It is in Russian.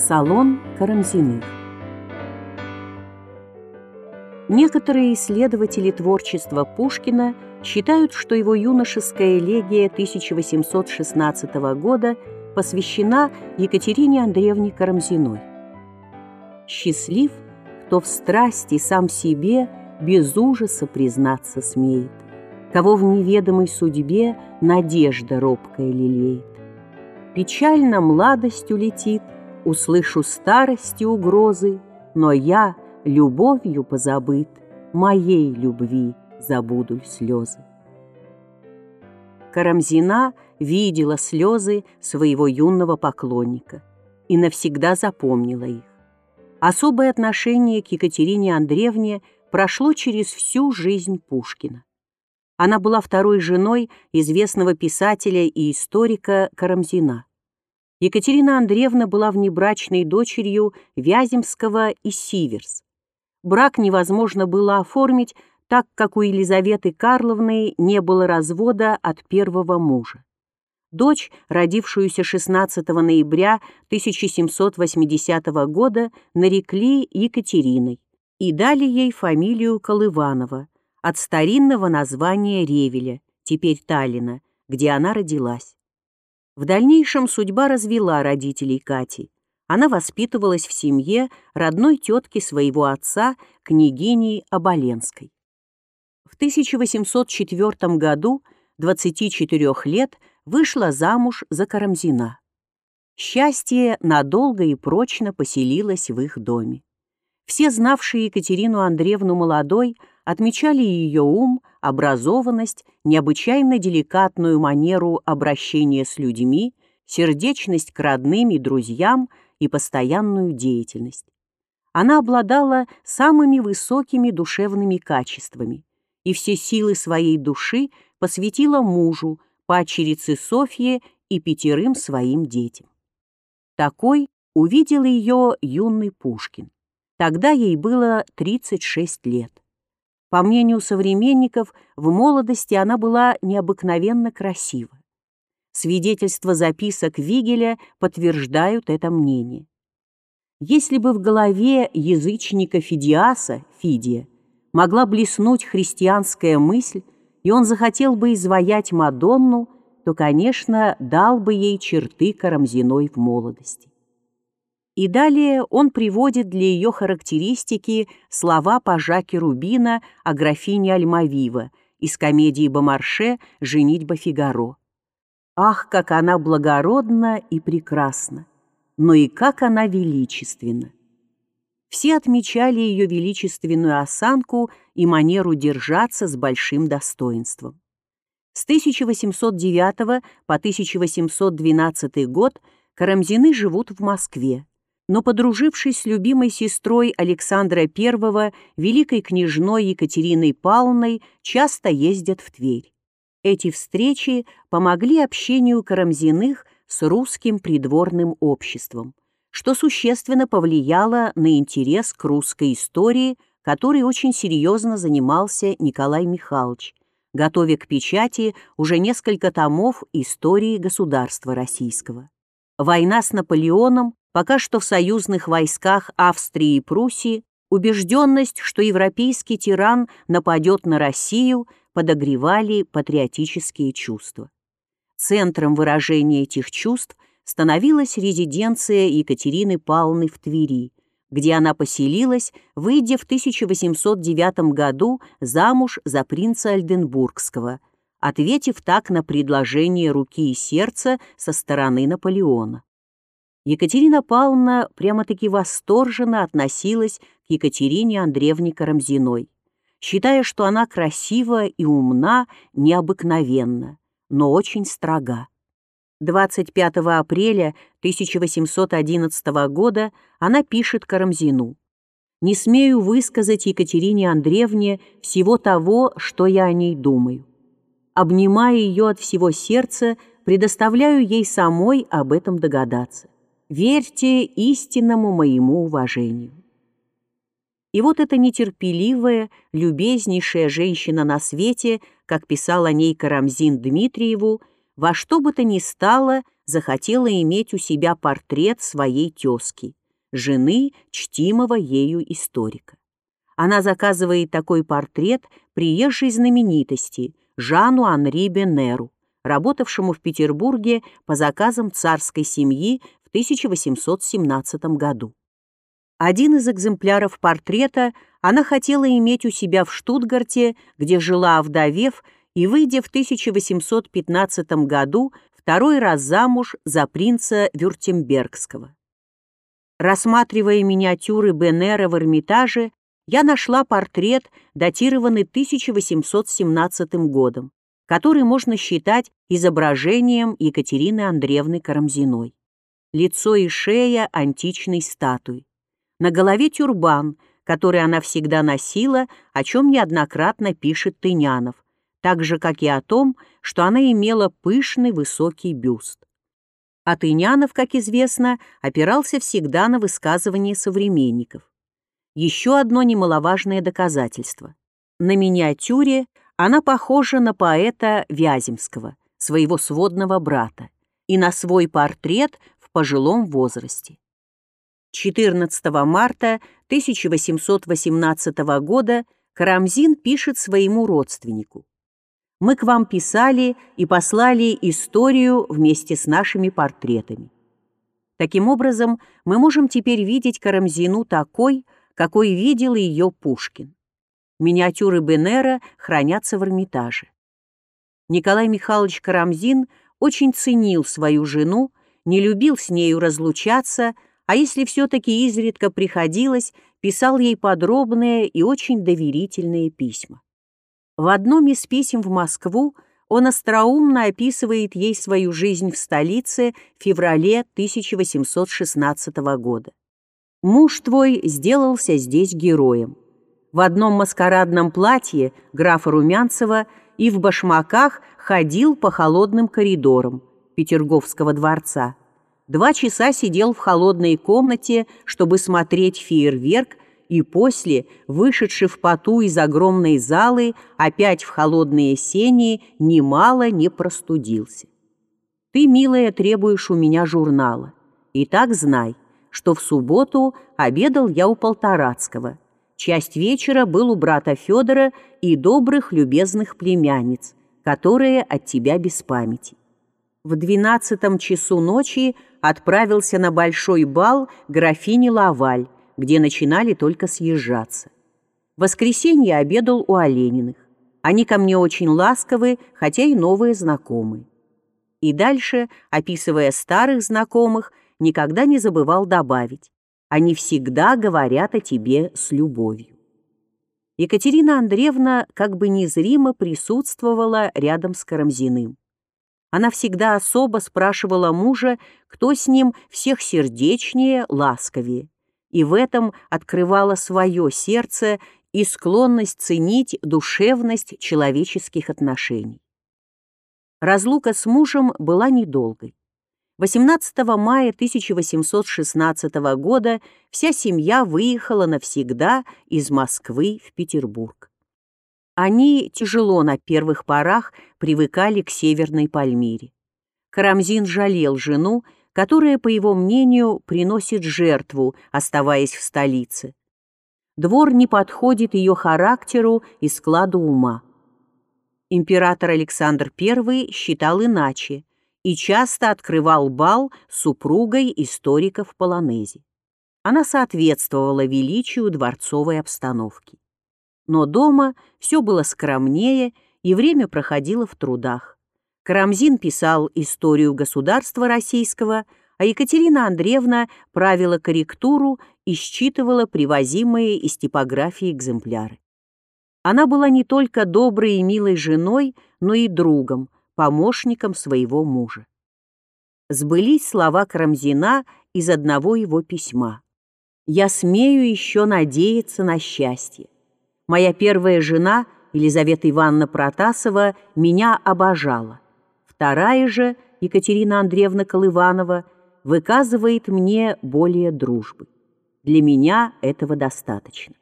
Салон Карамзиных Некоторые исследователи творчества Пушкина считают, что его юношеская элегия 1816 года посвящена Екатерине Андреевне Карамзиной. «Счастлив, кто в страсти сам себе без ужаса признаться смеет, кого в неведомой судьбе надежда робкая лелеет. Печально младостью летит, услышу старости угрозы, но я, любовью позабыт, моей любви забуду слезы. Карамзина видела слезы своего юного поклонника и навсегда запомнила их. Особое отношение к Екатерине Андреевне прошло через всю жизнь Пушкина. Она была второй женой известного писателя и историка Карамзина. Екатерина Андреевна была внебрачной дочерью Вяземского и Сиверс. Брак невозможно было оформить, так как у Елизаветы Карловны не было развода от первого мужа. Дочь, родившуюся 16 ноября 1780 года, нарекли Екатериной и дали ей фамилию Колыванова от старинного названия Ревеля, теперь Таллина, где она родилась. В дальнейшем судьба развела родителей Кати. Она воспитывалась в семье родной тетки своего отца, княгини Оболенской. В 1804 году, 24 лет, вышла замуж за Карамзина. Счастье надолго и прочно поселилось в их доме. Все знавшие Екатерину Андреевну молодой отмечали ее ум, образованность, необычайно деликатную манеру обращения с людьми, сердечность к родным и друзьям и постоянную деятельность. Она обладала самыми высокими душевными качествами и все силы своей души посвятила мужу, падчерице Софье и пятерым своим детям. Такой увидел ее юный Пушкин. Тогда ей было 36 лет. По мнению современников, в молодости она была необыкновенно красива. Свидетельства записок Вигеля подтверждают это мнение. Если бы в голове язычника Фидиаса, Фидия, могла блеснуть христианская мысль, и он захотел бы изваять Мадонну, то, конечно, дал бы ей черты Карамзиной в молодости. И далее он приводит для ее характеристики слова Пажаки Рубина о графине Альмавива из комедии Бомарше «Женитьба Фигаро». Ах, как она благородна и прекрасна, но и как она величественна! Все отмечали ее величественную осанку и манеру держаться с большим достоинством. С 1809 по 1812 год Карамзины живут в Москве, но, подружившись с любимой сестрой Александра I, великой княжной Екатериной Павловной, часто ездят в Тверь. Эти встречи помогли общению Карамзиных с русским придворным обществом что существенно повлияло на интерес к русской истории, которой очень серьезно занимался Николай Михайлович, готовя к печати уже несколько томов истории государства российского. Война с Наполеоном, пока что в союзных войсках Австрии и Пруссии, убежденность, что европейский тиран нападет на Россию, подогревали патриотические чувства. Центром выражения этих чувств – становилась резиденция Екатерины Павловны в Твери, где она поселилась, выйдя в 1809 году замуж за принца Альденбургского, ответив так на предложение руки и сердца со стороны Наполеона. Екатерина Павловна прямо-таки восторженно относилась к Екатерине Андреевне Карамзиной, считая, что она красива и умна необыкновенно, но очень строга. 25 апреля 1811 года она пишет Карамзину. «Не смею высказать Екатерине Андреевне всего того, что я о ней думаю. Обнимая ее от всего сердца, предоставляю ей самой об этом догадаться. Верьте истинному моему уважению». И вот эта нетерпеливая, любезнейшая женщина на свете, как писал о ней Карамзин Дмитриеву, во что бы то ни стало захотела иметь у себя портрет своей тезки, жены чтимого ею историка. Она заказывает такой портрет приезжей знаменитости Жану Анри Бенеру, работавшему в Петербурге по заказам царской семьи 1817 году. Один из экземпляров портрета она хотела иметь у себя в Штутгарте, где жила овдовев, и, выйдя в 1815 году, второй раз замуж за принца Вюртембергского. Рассматривая миниатюры Бенера в Эрмитаже, я нашла портрет, датированный 1817 годом, который можно считать изображением Екатерины Андреевны Карамзиной. Лицо и шея античной статуи. На голове тюрбан, который она всегда носила, о чем неоднократно пишет Тынянов, так же, как и о том, что она имела пышный высокий бюст. А Тынянов, как известно, опирался всегда на высказывания современников. Еще одно немаловажное доказательство. На миниатюре она похожа на поэта Вяземского, своего сводного брата, и на свой портрет в пожилом возрасте. 14 марта 1818 года Карамзин пишет своему родственнику. «Мы к вам писали и послали историю вместе с нашими портретами. Таким образом, мы можем теперь видеть Карамзину такой, какой видел ее Пушкин. Миниатюры Бенера хранятся в Эрмитаже. Николай Михайлович Карамзин очень ценил свою жену, не любил с нею разлучаться, а если все-таки изредка приходилось, писал ей подробные и очень доверительные письма. В одном из писем в Москву он остроумно описывает ей свою жизнь в столице в феврале 1816 года. Муж твой сделался здесь героем. В одном маскарадном платье графа Румянцева и в башмаках ходил по холодным коридорам Петерговского дворца. Два часа сидел в холодной комнате, чтобы смотреть фейерверк, и после, вышедший в поту из огромной залы, опять в холодные сени, немало не простудился. Ты, милая, требуешь у меня журнала. И так знай, что в субботу обедал я у Полторацкого. Часть вечера был у брата Федора и добрых, любезных племянниц, которые от тебя без памяти. В двенадцатом часу ночи отправился на большой бал графини Лаваль, где начинали только съезжаться. В воскресенье обедал у Олениных. Они ко мне очень ласковы, хотя и новые знакомые. И дальше, описывая старых знакомых, никогда не забывал добавить. Они всегда говорят о тебе с любовью. Екатерина Андреевна как бы незримо присутствовала рядом с Карамзиным. Она всегда особо спрашивала мужа, кто с ним всех сердечнее, ласковее, и в этом открывала свое сердце и склонность ценить душевность человеческих отношений. Разлука с мужем была недолгой. 18 мая 1816 года вся семья выехала навсегда из Москвы в Петербург. Они тяжело на первых порах привыкали к Северной Пальмире. Карамзин жалел жену, которая, по его мнению, приносит жертву, оставаясь в столице. Двор не подходит ее характеру и складу ума. Император Александр I считал иначе – и часто открывал бал с супругой в Полонезе. Она соответствовала величию дворцовой обстановки. Но дома все было скромнее, и время проходило в трудах. Карамзин писал историю государства российского, а Екатерина Андреевна правила корректуру и считывала привозимые из типографии экземпляры. Она была не только доброй и милой женой, но и другом, помощником своего мужа. Сбылись слова Карамзина из одного его письма. «Я смею еще надеяться на счастье. Моя первая жена, Елизавета Ивановна Протасова, меня обожала. Вторая же, Екатерина Андреевна Колыванова, выказывает мне более дружбы. Для меня этого достаточно.